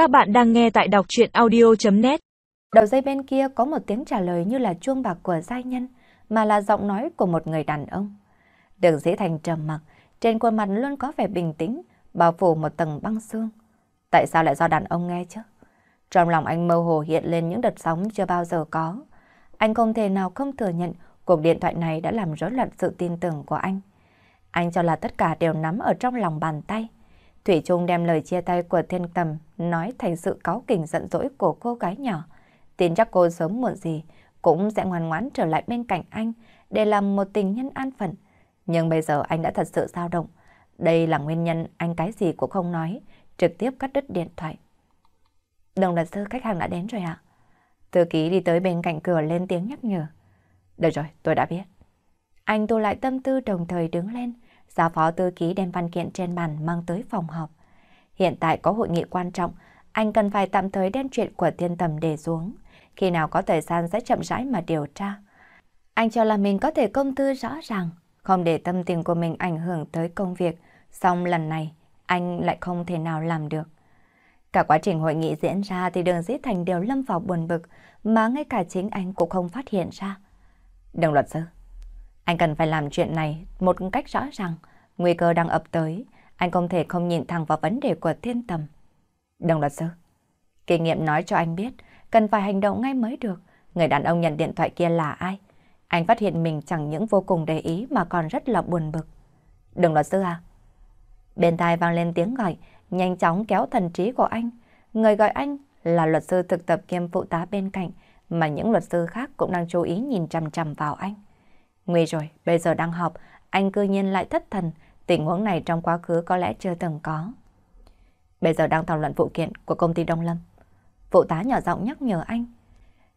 Các bạn đang nghe tại đọc chuyện audio.net Đầu dây bên kia có một tiếng trả lời như là chuông bạc của giai nhân, mà là giọng nói của một người đàn ông. Đường dĩ thành trầm mặc, trên khuôn mặt luôn có vẻ bình tĩnh, bao phủ một tầng băng xương. Tại sao lại do đàn ông nghe chứ? Trong lòng anh mơ hồ hiện lên những đợt sóng chưa bao giờ có. Anh không thể nào không thừa nhận cuộc điện thoại này đã làm rối loạn sự tin tưởng của anh. Anh cho là tất cả đều nắm ở trong lòng bàn tay. Thủy Trung đem lời chia tay của thiên tầm nói thành sự cáu kỉnh giận dỗi của cô gái nhỏ. Tin chắc cô sớm muộn gì cũng sẽ ngoan ngoãn trở lại bên cạnh anh để làm một tình nhân an phận. Nhưng bây giờ anh đã thật sự dao động. Đây là nguyên nhân anh cái gì cũng không nói, trực tiếp cắt đứt điện thoại. Đồng luật sư khách hàng đã đến rồi ạ. Thư ký đi tới bên cạnh cửa lên tiếng nhắc nhở. Được rồi, tôi đã biết. Anh tu lại tâm tư đồng thời đứng lên, Giao phó tư ký đem văn kiện trên bàn mang tới phòng họp. Hiện tại có hội nghị quan trọng, anh cần phải tạm thời đem chuyện của thiên tầm để xuống. Khi nào có thời gian sẽ chậm rãi mà điều tra. Anh cho là mình có thể công tư rõ ràng, không để tâm tình của mình ảnh hưởng tới công việc. Xong lần này, anh lại không thể nào làm được. Cả quá trình hội nghị diễn ra thì đường dĩ thành đều lâm vào buồn bực, mà ngay cả chính anh cũng không phát hiện ra. Đồng luật sư, anh cần phải làm chuyện này một cách rõ ràng. Nguy cơ đang ập tới, anh không thể không nhìn thẳng vào vấn đề của thiên tầm. Đồng luật sư, kinh nghiệm nói cho anh biết, cần phải hành động ngay mới được. Người đàn ông nhận điện thoại kia là ai? Anh phát hiện mình chẳng những vô cùng để ý mà còn rất là buồn bực. Đồng luật sư à? Bên tai vang lên tiếng gọi, nhanh chóng kéo thần trí của anh. Người gọi anh là luật sư thực tập kiêm phụ tá bên cạnh, mà những luật sư khác cũng đang chú ý nhìn chằm chằm vào anh. Nguy rồi, bây giờ đang học, anh cư nhiên lại thất thần, tình huống này trong quá khứ có lẽ chưa từng có. Bây giờ đang thảo luận vụ kiện của công ty Đông Lâm. Phụ tá nhỏ giọng nhắc nhở anh.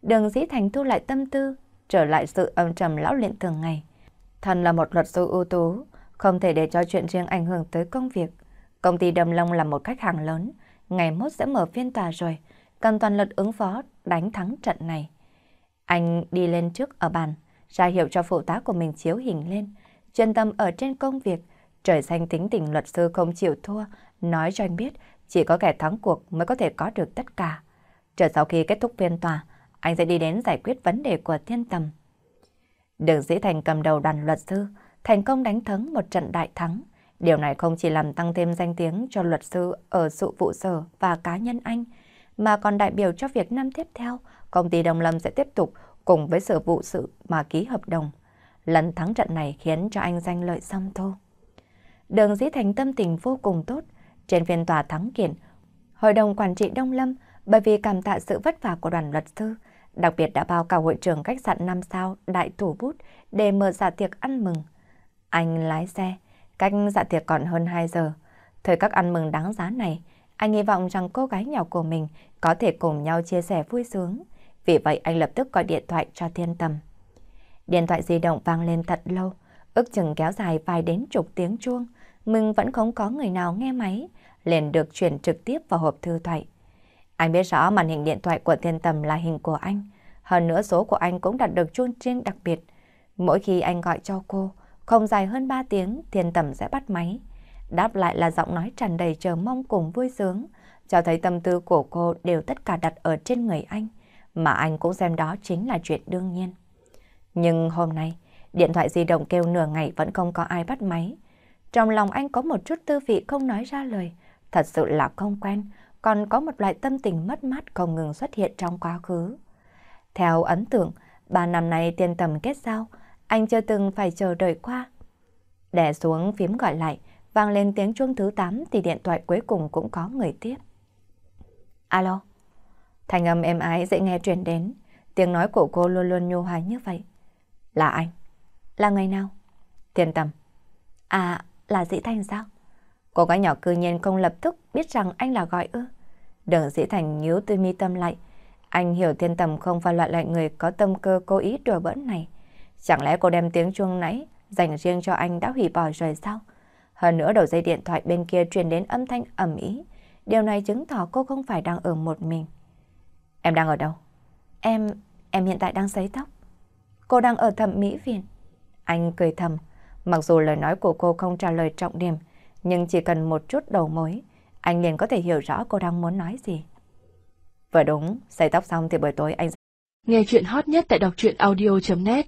Đường dĩ thành thu lại tâm tư, trở lại sự âm trầm lão luyện thường ngày. Thần là một luật sư ưu tú, không thể để cho chuyện riêng ảnh hưởng tới công việc. Công ty Đầm Long là một khách hàng lớn, ngày mốt sẽ mở phiên tòa rồi, cần toàn lực ứng phó đánh thắng trận này. Anh đi lên trước ở bàn, ra hiệu cho phụ tá của mình chiếu hình lên, chuyên tâm ở trên công việc, trời xanh tính tình luật sư không chịu thua, nói cho anh biết chỉ có kẻ thắng cuộc mới có thể có được tất cả. Chờ sau khi kết thúc phiên tòa, anh sẽ đi đến giải quyết vấn đề của thiên tầm. Đường Dĩ Thành cầm đầu đoàn luật sư, thành công đánh thắng một trận đại thắng. Điều này không chỉ làm tăng thêm danh tiếng cho luật sư ở sự vụ sở và cá nhân anh, mà còn đại biểu cho việc năm tiếp theo, công ty Đồng Lâm sẽ tiếp tục cùng với sở vụ sự mà ký hợp đồng. Lần thắng trận này khiến cho anh danh lợi xong thô. Đường Dĩ Thành tâm tình vô cùng tốt. Trên phiên tòa thắng kiện, Hội đồng Quản trị Đông Lâm bởi vì cảm tạ sự vất vả của đoàn luật sư, đặc biệt đã bao cả hội trưởng khách sạn 5 sao Đại Thủ Bút để mở dạ tiệc ăn mừng. Anh lái xe, cách dạ tiệc còn hơn 2 giờ. Thời các ăn mừng đáng giá này, anh hy vọng rằng cô gái nhỏ của mình có thể cùng nhau chia sẻ vui sướng. Vì vậy anh lập tức gọi điện thoại cho thiên tầm. Điện thoại di động vang lên thật lâu, ước chừng kéo dài vài đến chục tiếng chuông, nhưng vẫn không có người nào nghe máy, liền được chuyển trực tiếp vào hộp thư thoại. Anh biết rõ màn hình điện thoại của thiên tầm là hình của anh, hơn nữa số của anh cũng đặt được chuông riêng đặc biệt. Mỗi khi anh gọi cho cô, không dài hơn 3 tiếng, thiên tầm sẽ bắt máy. Đáp lại là giọng nói tràn đầy chờ mong cùng vui sướng, cho thấy tâm tư của cô đều tất cả đặt ở trên người anh mà anh cũng xem đó chính là chuyện đương nhiên. Nhưng hôm nay, điện thoại di động kêu nửa ngày vẫn không có ai bắt máy. Trong lòng anh có một chút tư vị không nói ra lời, thật sự là không quen, còn có một loại tâm tình mất mát không ngừng xuất hiện trong quá khứ. Theo ấn tượng, ba năm nay tiên tầm kết giao, anh chưa từng phải chờ đợi qua. Đè xuống phím gọi lại, vang lên tiếng chuông thứ 8 thì điện thoại cuối cùng cũng có người tiếp. Alo? Thanh âm êm ái dễ nghe truyền đến, tiếng nói của cô luôn luôn nhu hòa như vậy. Là anh? Là người nào? Thiên tầm. À, là Dĩ Thành sao? Cô gái nhỏ cư nhiên không lập tức biết rằng anh là gọi ư. Đường Dĩ Thành nhíu tư mi tâm lại. Anh hiểu thiên tầm không phải loại loại người có tâm cơ cố ý đùa bỡn này. Chẳng lẽ cô đem tiếng chuông nãy dành riêng cho anh đã hủy bỏ rồi sao? Hơn nữa đầu dây điện thoại bên kia truyền đến âm thanh ẩm ý. Điều này chứng tỏ cô không phải đang ở một mình. Em đang ở đâu? Em, em hiện tại đang sấy tóc. Cô đang ở thẩm mỹ viện. Anh cười thầm, mặc dù lời nói của cô không trả lời trọng điểm, nhưng chỉ cần một chút đầu mối, anh liền có thể hiểu rõ cô đang muốn nói gì. Vừa đúng, xây tóc xong thì buổi tối anh... Nghe chuyện hot nhất tại đọc truyện audio.net